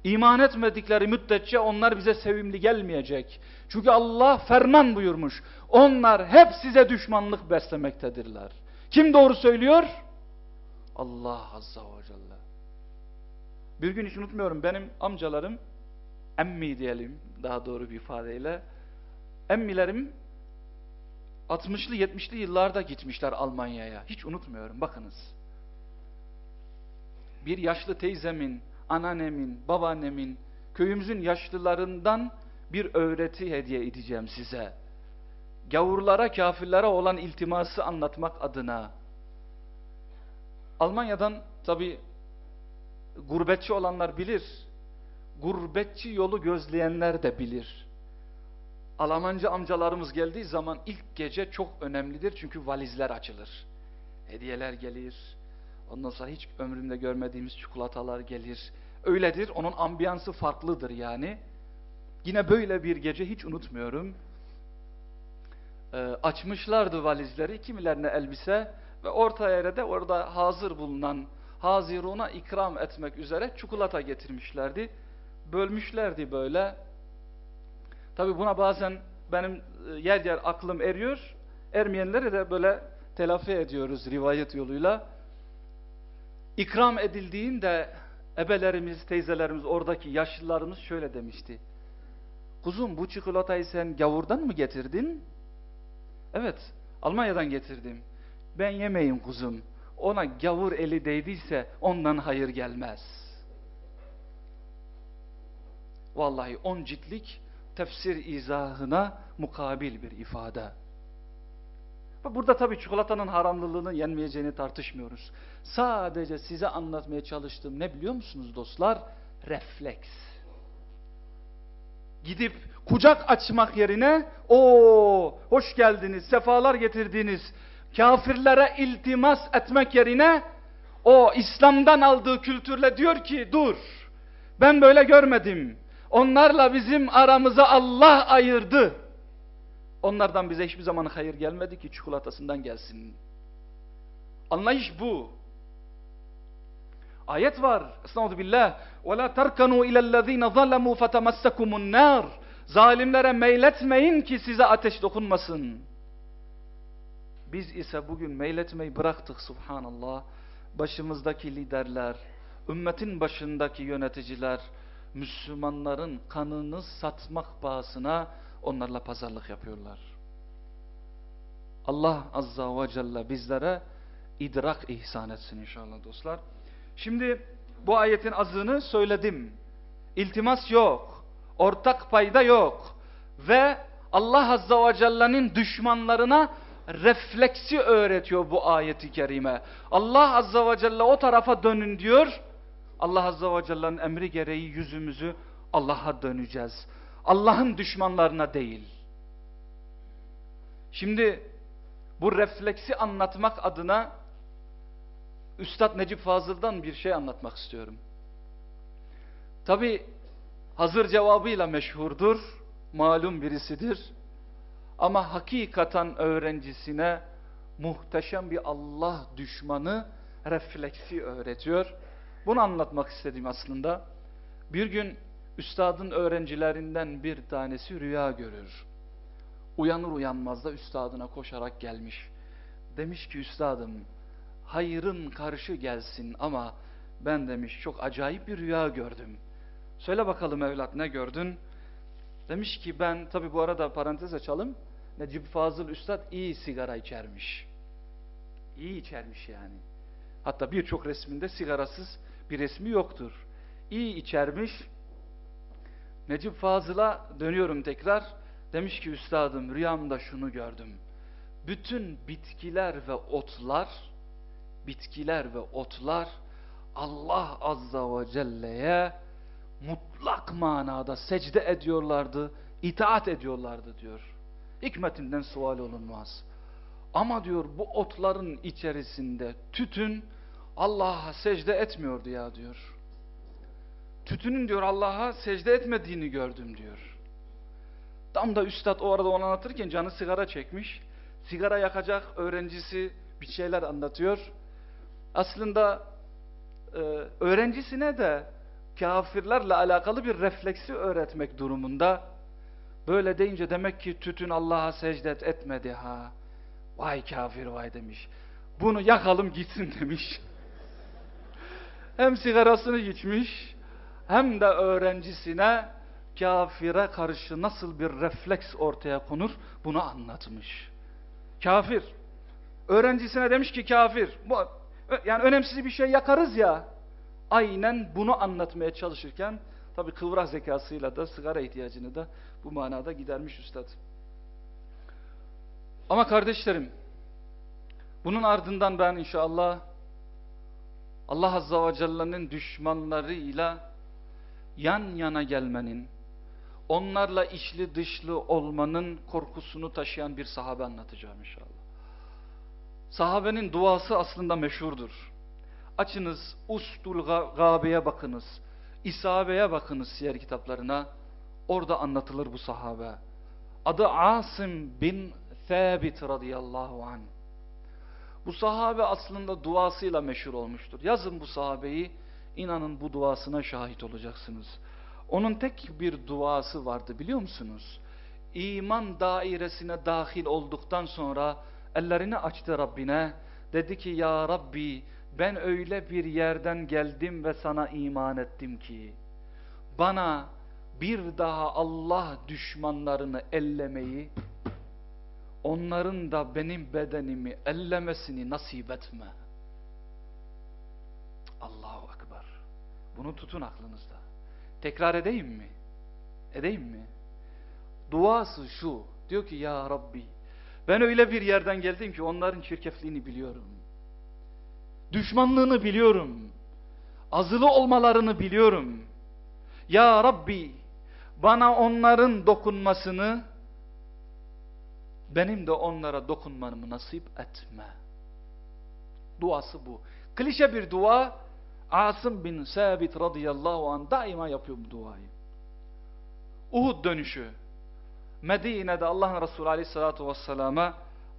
İman etmedikleri müddetçe onlar bize sevimli gelmeyecek. Çünkü Allah ferman buyurmuş. Onlar hep size düşmanlık beslemektedirler. Kim doğru söylüyor? Allah Azza ve Celle. Bir gün hiç unutmuyorum benim amcalarım, emmi diyelim daha doğru bir ifadeyle, emmilerim 60'lı 70'li yıllarda gitmişler Almanya'ya. Hiç unutmuyorum bakınız. Bir yaşlı teyzemin anneannemin, babaannemin, köyümüzün yaşlılarından bir öğreti hediye edeceğim size. Gavurlara, kafirlere olan iltiması anlatmak adına. Almanya'dan tabi gurbetçi olanlar bilir. Gurbetçi yolu gözleyenler de bilir. Almancı amcalarımız geldiği zaman ilk gece çok önemlidir çünkü valizler açılır. Hediyeler gelir, Ondan sonra hiç ömrümde görmediğimiz çikolatalar gelir. Öyledir. Onun ambiyansı farklıdır yani. Yine böyle bir gece hiç unutmuyorum. Ee, açmışlardı valizleri. Kimilerine elbise ve orta yere de orada hazır bulunan Hazirun'a ikram etmek üzere çikolata getirmişlerdi. Bölmüşlerdi böyle. Tabi buna bazen benim e, yer yer aklım eriyor. Ermeyenleri de böyle telafi ediyoruz rivayet yoluyla ikram edildiğinde ebelerimiz, teyzelerimiz, oradaki yaşlılarımız şöyle demişti. Kuzum bu çikolatayı sen gavurdan mı getirdin? Evet, Almanya'dan getirdim. Ben yemeyim kuzum. Ona gavur eli değdiyse ondan hayır gelmez. Vallahi on ciltlik tefsir izahına mukabil bir ifade. Burada tabii çikolatanın haramlılığını yenmeyeceğini tartışmıyoruz. Sadece size anlatmaya çalıştığım ne biliyor musunuz dostlar? Refleks. Gidip kucak açmak yerine o hoş geldiniz, sefalar getirdiniz. Kafirlere iltimas etmek yerine o İslam'dan aldığı kültürle diyor ki dur ben böyle görmedim. Onlarla bizim aramıza Allah ayırdı. Onlardan bize hiçbir zaman hayır gelmedi ki çikolatasından gelsin. Anlayış bu. Ayet var. Estağfurullah. billah. Ve la terkanu ilellezine zalemu fetemessekumun nar. Zalimlere meyletmeyin ki size ateş dokunmasın. Biz ise bugün meyletmeyi bıraktık subhanallah. Başımızdaki liderler, ümmetin başındaki yöneticiler Müslümanların kanını satmak pahasına onlarla pazarlık yapıyorlar. Allah Azza ve Celle bizlere idrak ihsan etsin inşallah dostlar. Şimdi bu ayetin azını söyledim. İltimas yok. Ortak payda yok. Ve Allah Azza ve Celle'nin düşmanlarına refleksi öğretiyor bu ayeti kerime. Allah Azza ve Celle o tarafa dönün diyor. Allah Azze ve Celle'nin emri gereği yüzümüzü Allah'a döneceğiz. Allah'ın düşmanlarına değil. Şimdi bu refleksi anlatmak adına Üstad Necip Fazıl'dan bir şey anlatmak istiyorum. Tabi hazır cevabıyla meşhurdur, malum birisidir. Ama hakikaten öğrencisine muhteşem bir Allah düşmanı refleksi öğretiyor. Bunu anlatmak istedim aslında. Bir gün üstadın öğrencilerinden bir tanesi rüya görür. Uyanır uyanmaz da üstadına koşarak gelmiş. Demiş ki üstadım hayırın karşı gelsin ama ben demiş çok acayip bir rüya gördüm. Söyle bakalım evlat ne gördün? Demiş ki ben tabi bu arada parantez açalım. Necip Fazıl Üstad iyi sigara içermiş. İyi içermiş yani. Hatta birçok resminde sigarasız bir resmi yoktur. İyi içermiş. Necip Fazıl'a dönüyorum tekrar. Demiş ki üstadım rüyamda şunu gördüm. Bütün bitkiler ve otlar, bitkiler ve otlar Allah Azza ve Celle'ye mutlak manada secde ediyorlardı, itaat ediyorlardı diyor. Hikmetinden sual olunmaz. Ama diyor bu otların içerisinde tütün Allah'a secde etmiyordu ya diyor. Tütünün diyor Allah'a secde etmediğini gördüm diyor. Tam da üstad o arada onu anlatırken canı sigara çekmiş. Sigara yakacak öğrencisi bir şeyler anlatıyor. Aslında e, öğrencisine de kafirlerle alakalı bir refleksi öğretmek durumunda. Böyle deyince demek ki tütün Allah'a secde etmedi ha. Vay kafir vay demiş. Bunu yakalım gitsin demiş. hem sigarasını içmiş hem de öğrencisine kafire karşı nasıl bir refleks ortaya konur bunu anlatmış. Kafir. Öğrencisine demiş ki kafir. Bu, yani önemsiz bir şey yakarız ya. Aynen bunu anlatmaya çalışırken tabi kıvrak zekasıyla da sigara ihtiyacını da bu manada gidermiş üstad. Ama kardeşlerim bunun ardından ben inşallah Allah Azza ve Celle'nin düşmanlarıyla yan yana gelmenin, onlarla içli dışlı olmanın korkusunu taşıyan bir sahabe anlatacağım inşallah. Sahabenin duası aslında meşhurdur. Açınız Ustul Gabe'ye bakınız. İsabe'ye bakınız siyer kitaplarına. Orada anlatılır bu sahabe. Adı Asım bin Thabit radıyallahu anh. Bu sahabe aslında duasıyla meşhur olmuştur. Yazın bu sahabeyi, inanın bu duasına şahit olacaksınız. Onun tek bir duası vardı biliyor musunuz? İman dairesine dahil olduktan sonra ellerini açtı Rabbine. Dedi ki ya Rabbi ben öyle bir yerden geldim ve sana iman ettim ki bana bir daha Allah düşmanlarını ellemeyi onların da benim bedenimi ellemesini nasip etme. Allahu Ekber. Bunu tutun aklınızda. Tekrar edeyim mi? Edeyim mi? Duası şu. Diyor ki ya Rabbi ben öyle bir yerden geldim ki onların çirkefliğini biliyorum. Düşmanlığını biliyorum. Azılı olmalarını biliyorum. Ya Rabbi bana onların dokunmasını benim de onlara dokunmamı nasip etme. Duası bu. Klişe bir dua Asım bin Sabit radıyallahu anh daima yapıyor bu duayı. Uhud dönüşü. Medine'de Allah'ın Resulü aleyhissalatu vesselama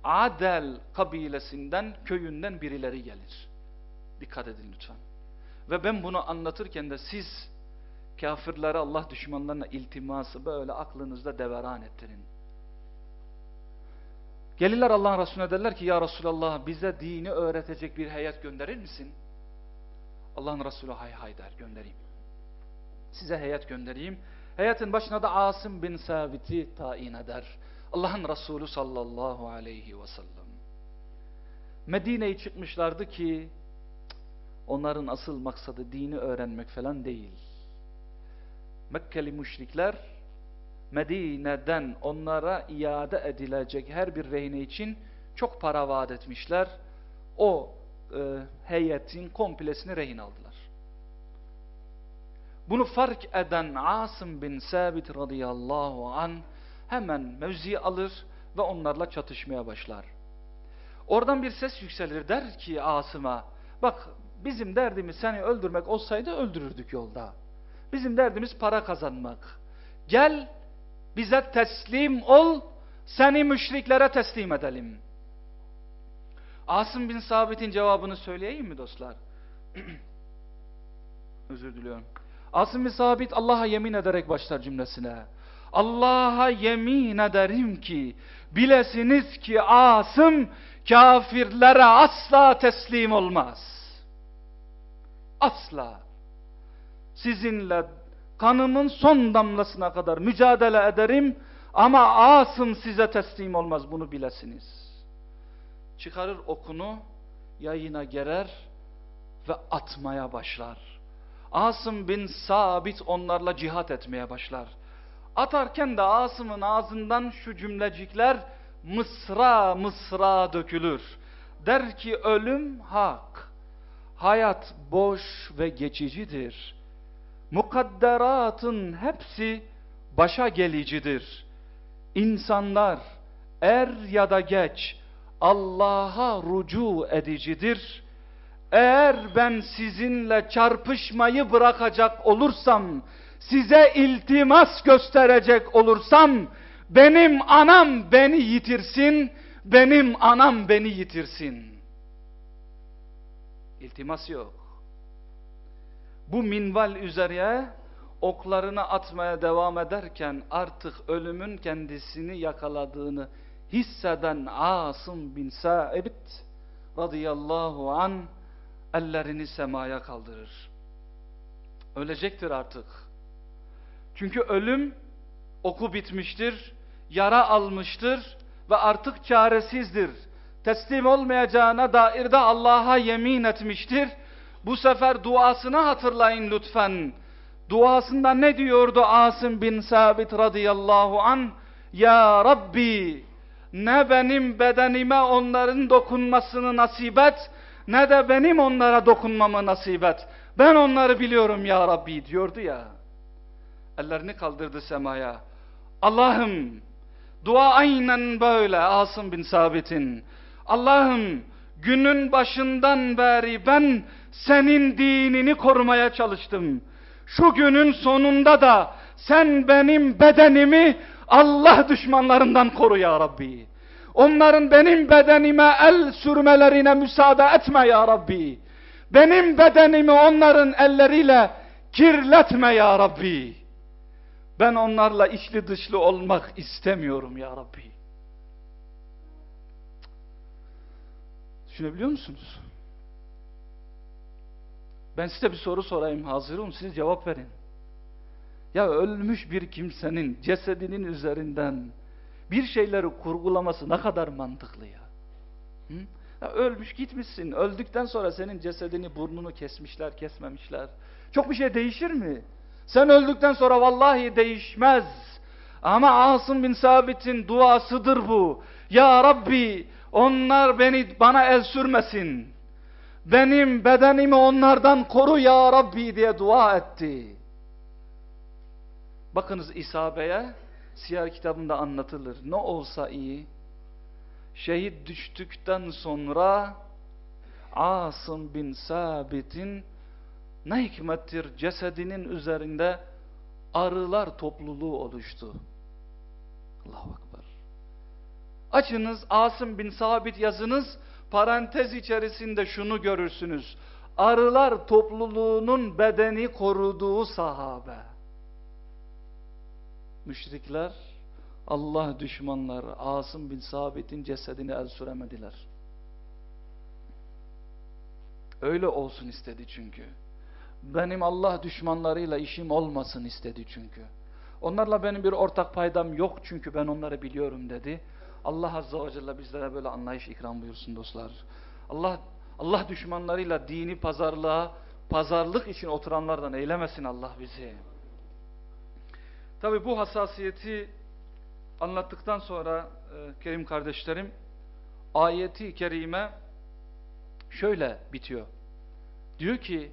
Adel kabilesinden, köyünden birileri gelir. Dikkat edin lütfen. Ve ben bunu anlatırken de siz kafirlere Allah düşmanlarına iltiması böyle aklınızda deveran ettirin. Gelirler Allah'ın Resulüne derler ki ya Resulallah bize dini öğretecek bir heyet gönderir misin? Allah'ın Resulü hay hay der göndereyim. Size heyet göndereyim. Heyetin başına da Asım bin Sabit'i tayin eder. Allah'ın Resulü sallallahu aleyhi ve sellem. Medine'ye çıkmışlardı ki onların asıl maksadı dini öğrenmek falan değil. Mekkeli müşrikler Medine'den onlara iade edilecek her bir rehine için çok para vaat etmişler. O e, heyetin komplesini rehin aldılar. Bunu fark eden Asım bin Sabit radıyallahu an hemen mevzi alır ve onlarla çatışmaya başlar. Oradan bir ses yükselir der ki Asım'a bak bizim derdimiz seni öldürmek olsaydı öldürürdük yolda. Bizim derdimiz para kazanmak. Gel bize teslim ol seni müşriklere teslim edelim. Asım bin Sabit'in cevabını söyleyeyim mi dostlar? Özür diliyorum. Asım bin Sabit Allah'a yemin ederek başlar cümlesine. Allah'a yemin ederim ki bilesiniz ki Asım kafirlere asla teslim olmaz. Asla. Sizinle kanımın son damlasına kadar mücadele ederim ama Asım size teslim olmaz bunu bilesiniz. Çıkarır okunu yayına gerer ve atmaya başlar. Asım bin Sabit onlarla cihat etmeye başlar. Atarken de Asım'ın ağzından şu cümlecikler mısra mısra dökülür. Der ki ölüm hak, hayat boş ve geçicidir. Mukadderatın hepsi başa gelicidir. İnsanlar er ya da geç Allah'a rucu edicidir. Eğer ben sizinle çarpışmayı bırakacak olursam, size iltimas gösterecek olursam, benim anam beni yitirsin, benim anam beni yitirsin. İltimas yok. Bu minval üzerine oklarını atmaya devam ederken artık ölümün kendisini yakaladığını hisseden Asım bin Sa'ibit radıyallahu an ellerini semaya kaldırır. Ölecektir artık. Çünkü ölüm oku bitmiştir, yara almıştır ve artık çaresizdir. Teslim olmayacağına dair de Allah'a yemin etmiştir. Bu sefer duasını hatırlayın lütfen. Duasında ne diyordu Asım bin Sabit radıyallahu an? Ya Rabbi ne benim bedenime onların dokunmasını nasip et, ne de benim onlara dokunmamı nasip et. Ben onları biliyorum ya Rabbi diyordu ya. Ellerini kaldırdı semaya. Allah'ım, dua aynen böyle Asım bin Sabit'in. Allah'ım, günün başından beri ben senin dinini korumaya çalıştım. Şu günün sonunda da sen benim bedenimi Allah düşmanlarından koru ya Rabbi. Onların benim bedenime el sürmelerine müsaade etme ya Rabbi. Benim bedenimi onların elleriyle kirletme ya Rabbi. Ben onlarla içli dışlı olmak istemiyorum ya Rabbi. Düşünebiliyor musunuz? Ben size bir soru sorayım hazır olun siz cevap verin. Ya ölmüş bir kimsenin cesedinin üzerinden bir şeyleri kurgulaması ne kadar mantıklı ya. Hı? ya ölmüş gitmişsin. Öldükten sonra senin cesedini burnunu kesmişler, kesmemişler. Çok bir şey değişir mi? Sen öldükten sonra vallahi değişmez. Ama Asım bin Sabit'in duasıdır bu. Ya Rabbi onlar beni bana el sürmesin. Benim bedenimi onlardan koru ya Rabbi diye dua etti. Bakınız İsabe'ye siyer kitabında anlatılır. Ne olsa iyi. Şehit düştükten sonra Asım bin Sabit'in ne hikmettir cesedinin üzerinde arılar topluluğu oluştu. Allahu Akbar. Açınız Asım bin Sabit yazınız parantez içerisinde şunu görürsünüz. Arılar topluluğunun bedeni koruduğu sahabe. Müşrikler, Allah düşmanları Asım bin Sabit'in cesedini el süremediler. Öyle olsun istedi çünkü. Benim Allah düşmanlarıyla işim olmasın istedi çünkü. Onlarla benim bir ortak paydam yok çünkü ben onları biliyorum dedi. Allah Azze ve Celle bizlere böyle anlayış ikram buyursun dostlar. Allah Allah düşmanlarıyla dini pazarlığa, pazarlık için oturanlardan eylemesin Allah bizi. Tabi bu hassasiyeti anlattıktan sonra e, Kerim kardeşlerim, ayeti kerime şöyle bitiyor. Diyor ki,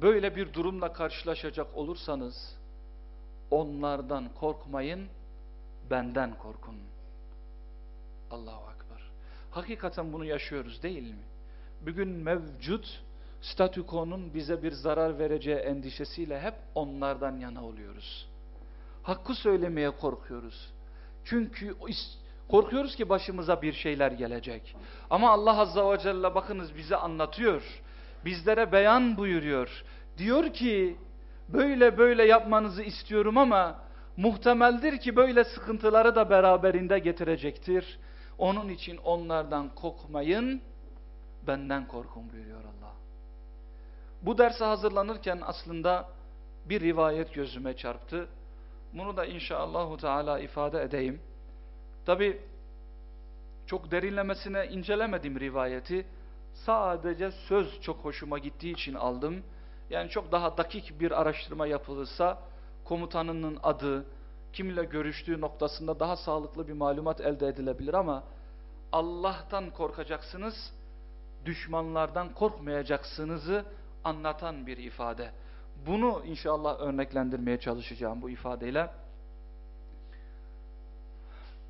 böyle bir durumla karşılaşacak olursanız onlardan korkmayın, benden korkun. Allahu Akbar. Hakikaten bunu yaşıyoruz değil mi? Bugün mevcut statükonun bize bir zarar vereceği endişesiyle hep onlardan yana oluyoruz. Hakkı söylemeye korkuyoruz. Çünkü korkuyoruz ki başımıza bir şeyler gelecek. Ama Allah Azza ve Celle bakınız bize anlatıyor. Bizlere beyan buyuruyor. Diyor ki böyle böyle yapmanızı istiyorum ama muhtemeldir ki böyle sıkıntıları da beraberinde getirecektir. Onun için onlardan korkmayın, benden korkun buyuruyor Allah. Bu derse hazırlanırken aslında bir rivayet gözüme çarptı. Bunu da inşallahü teala ifade edeyim. Tabi çok derinlemesine incelemedim rivayeti. Sadece söz çok hoşuma gittiği için aldım. Yani çok daha dakik bir araştırma yapılırsa komutanının adı, kimle görüştüğü noktasında daha sağlıklı bir malumat elde edilebilir ama Allah'tan korkacaksınız, düşmanlardan korkmayacaksınızı anlatan bir ifade. Bunu inşallah örneklendirmeye çalışacağım bu ifadeyle.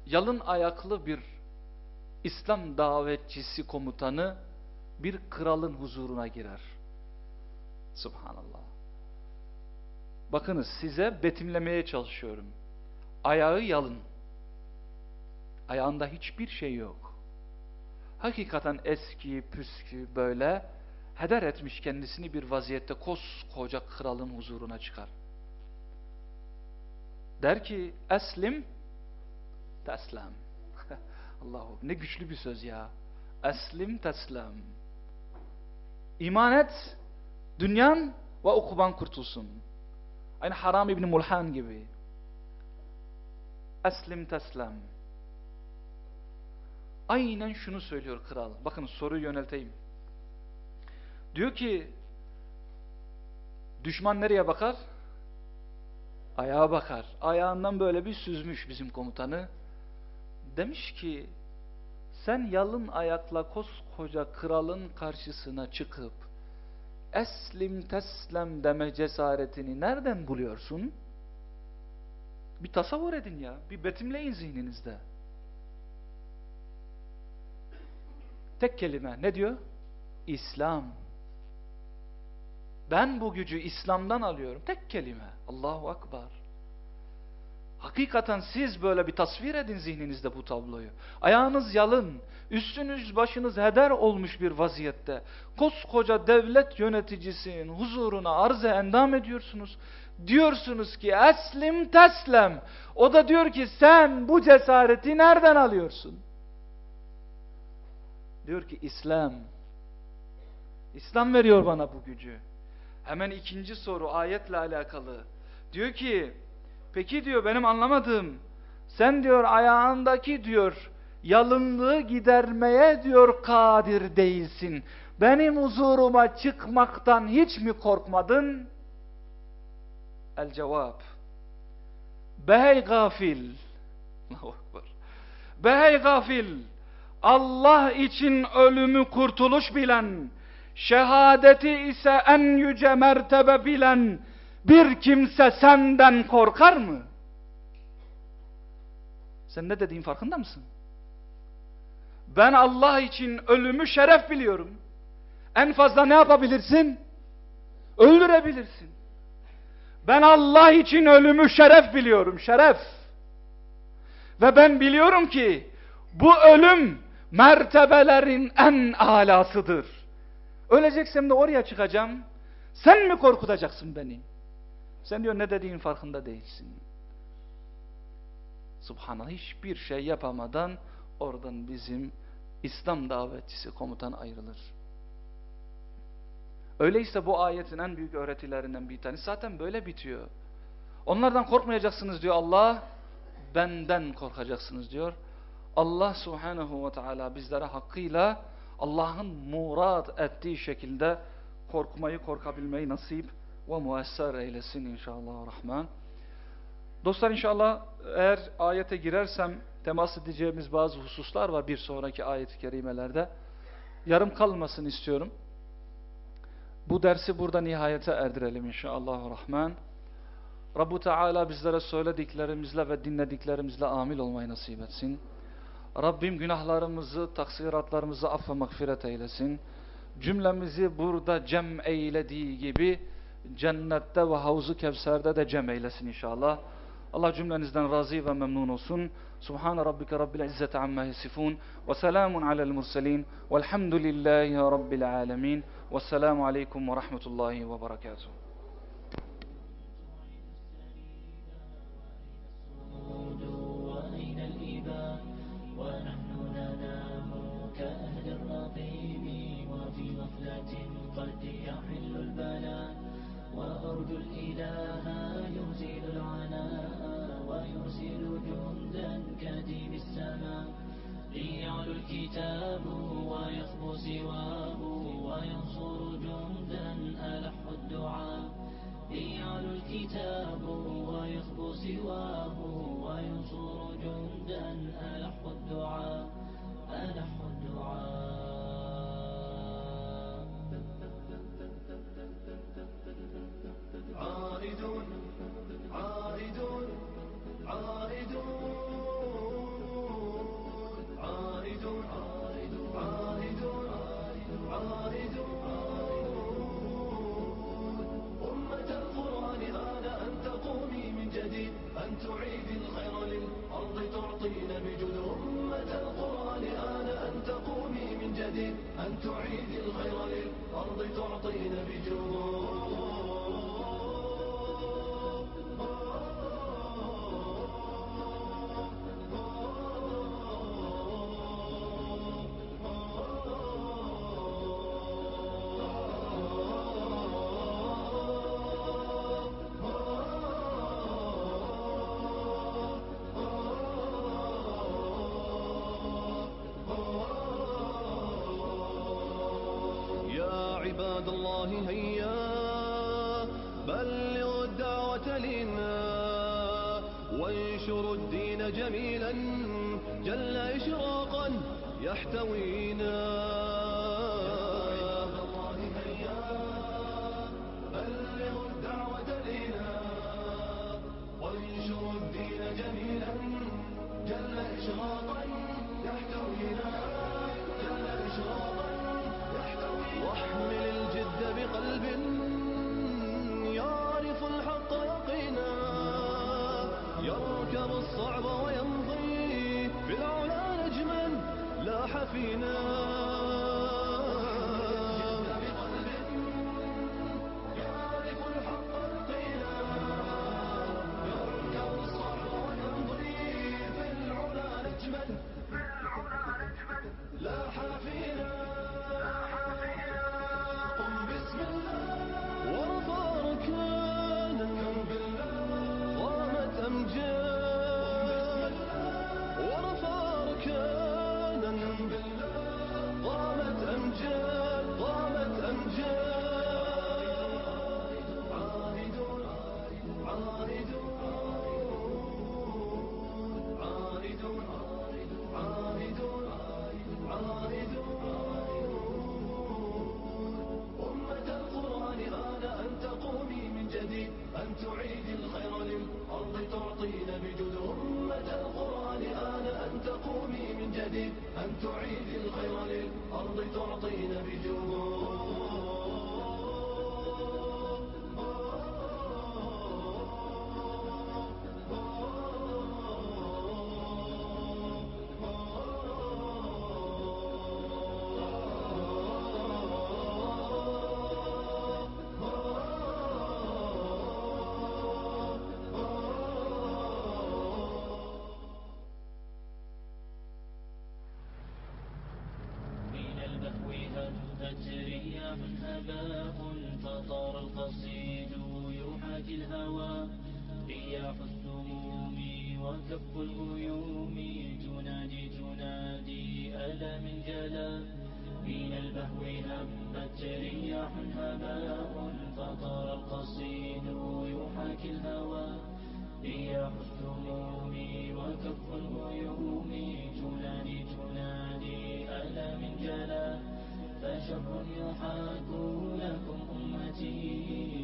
Yalın ayaklı bir İslam davetçisi komutanı bir kralın huzuruna girer. Subhanallah. Bakınız size betimlemeye çalışıyorum. Ayağı yalın. Ayağında hiçbir şey yok. Hakikaten eski, püskü böyle heder etmiş kendisini bir vaziyette koskoca kralın huzuruna çıkar. Der ki eslim teslem. Allahu ne güçlü bir söz ya. Eslim teslem. İman et, dünyan ve ukuban kurtulsun. Aynı Haram İbni Mulhan gibi. Eslim teslem. Aynen şunu söylüyor kral. Bakın soruyu yönelteyim. Diyor ki düşman nereye bakar? Ayağa bakar. Ayağından böyle bir süzmüş bizim komutanı. Demiş ki sen yalın ayakla koskoca kralın karşısına çıkıp eslim teslem deme cesaretini nereden buluyorsun? Bir tasavvur edin ya. Bir betimleyin zihninizde. Tek kelime ne diyor? İslam. Ben bu gücü İslam'dan alıyorum. Tek kelime. Allahu Akbar. Hakikaten siz böyle bir tasvir edin zihninizde bu tabloyu. Ayağınız yalın, üstünüz başınız heder olmuş bir vaziyette. Koskoca devlet yöneticisinin huzuruna arz endam ediyorsunuz. Diyorsunuz ki eslim teslem. O da diyor ki sen bu cesareti nereden alıyorsun? Diyor ki İslam. İslam veriyor bana bu gücü. Hemen ikinci soru ayetle alakalı. Diyor ki peki diyor benim anlamadığım sen diyor ayağındaki diyor yalınlığı gidermeye diyor kadir değilsin. Benim huzuruma çıkmaktan hiç mi korkmadın? El cevap. Behey gafil. Behey gafil. Allah için ölümü kurtuluş bilen, şehadeti ise en yüce mertebe bilen bir kimse senden korkar mı? Sen ne dediğin farkında mısın? Ben Allah için ölümü şeref biliyorum. En fazla ne yapabilirsin? Öldürebilirsin. Ben Allah için ölümü şeref biliyorum, şeref. Ve ben biliyorum ki bu ölüm mertebelerin en alasıdır. Öleceksem de oraya çıkacağım. Sen mi korkutacaksın beni? Sen diyor ne dediğin farkında değilsin. Subhanallah hiçbir şey yapamadan oradan bizim İslam davetçisi komutan ayrılır. Öyleyse bu ayetin en büyük öğretilerinden bir tanesi zaten böyle bitiyor. Onlardan korkmayacaksınız diyor Allah. Benden korkacaksınız diyor. Allah subhanahu ve teala bizlere hakkıyla Allah'ın murad ettiği şekilde korkmayı, korkabilmeyi nasip ve muesser eylesin inşallah rahman. Dostlar inşallah eğer ayete girersem temas edeceğimiz bazı hususlar var bir sonraki ayet-i kerimelerde. Yarım kalmasın istiyorum. Bu dersi burada nihayete erdirelim inşallah rahman. Rabbu Teala bizlere söylediklerimizle ve dinlediklerimizle amil olmayı nasip etsin. Rabbim günahlarımızı, taksiratlarımızı affa mağfiret eylesin. Cümlemizi burada cem eylediği gibi cennette ve havzu kevserde de cem eylesin inşallah. Allah cümlenizden razı ve memnun olsun. Subhane rabbike rabbil izzeti amma yasifun ve selamun alel murselin velhamdülillahi rabbil alemin ve selamu aleykum ve rahmetullahi ve berekatuhu. الإله يزيل العناء ويرسل جندا كديم السماء. ليعلو الكتاب ويخبو سواه وينصر جندا ألح الدعاء. ليعلو الكتاب ويخبو سواه وينصر جندا ألح الدعاء. ألح الدعاء. عائدون عائدون عائدون عائدون عائدون أمة القرآن آن بجود أمة القرآن آن أن تقومي من جديد أن تعيدي الخير للأرض تعطين يا